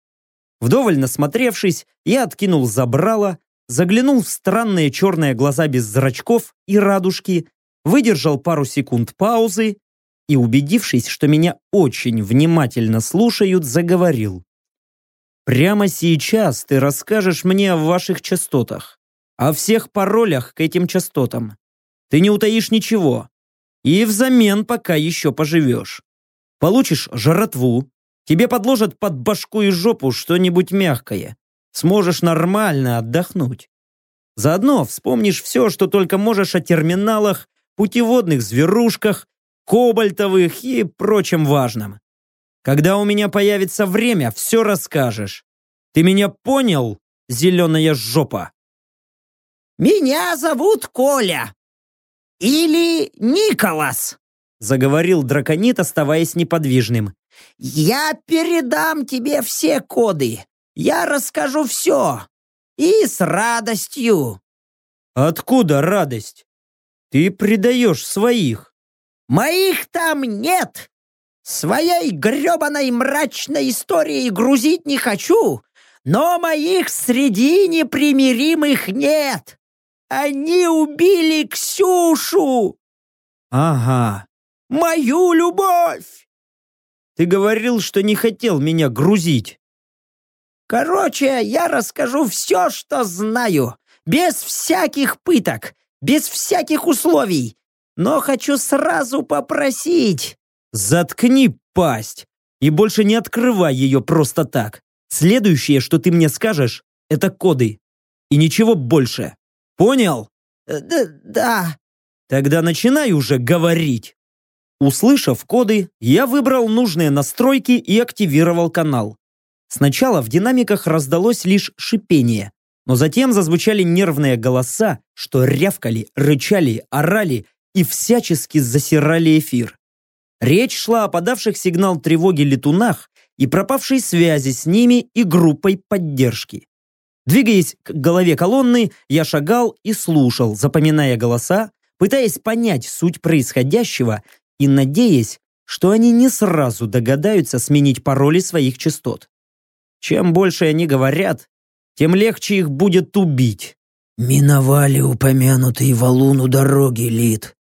Вдоволь насмотревшись, я откинул забрало, заглянул в странные черные глаза без зрачков и радужки, выдержал пару секунд паузы и, убедившись, что меня очень внимательно слушают, заговорил. «Прямо сейчас ты расскажешь мне о ваших частотах, о всех паролях к этим частотам. Ты не утаишь ничего, и взамен пока еще поживешь. Получишь жратву, тебе подложат под башку и жопу что-нибудь мягкое, сможешь нормально отдохнуть. Заодно вспомнишь все, что только можешь о терминалах, путеводных зверушках, кобальтовых и прочем важном. Когда у меня появится время, все расскажешь. Ты меня понял, зеленая жопа? «Меня зовут Коля. Или Николас», заговорил драконит, оставаясь неподвижным. «Я передам тебе все коды. Я расскажу все. И с радостью». «Откуда радость? Ты предаешь своих». «Моих там нет. Своей гребаной мрачной историей грузить не хочу, но моих среди непримиримых нет. Они убили Ксюшу!» «Ага. Мою любовь!» «Ты говорил, что не хотел меня грузить». Короче, я расскажу все, что знаю, без всяких пыток, без всяких условий. Но хочу сразу попросить. Заткни пасть и больше не открывай ее просто так. Следующее, что ты мне скажешь, это коды. И ничего больше. Понял? Э, да. да. Тогда начинай уже говорить. Услышав коды, я выбрал нужные настройки и активировал канал. Сначала в динамиках раздалось лишь шипение, но затем зазвучали нервные голоса, что рявкали, рычали, орали и всячески засирали эфир. Речь шла о подавших сигнал тревоги летунах и пропавшей связи с ними и группой поддержки. Двигаясь к голове колонны, я шагал и слушал, запоминая голоса, пытаясь понять суть происходящего и надеясь, что они не сразу догадаются сменить пароли своих частот. Чем больше они говорят, тем легче их будет убить. Миновали упомянутый валун у дороги, Лид.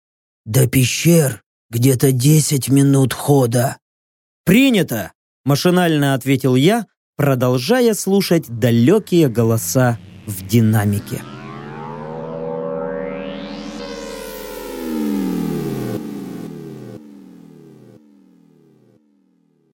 До пещер где-то десять минут хода. Принято, машинально ответил я, продолжая слушать далекие голоса в динамике.